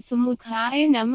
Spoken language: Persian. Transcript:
సుముఖాయ నమ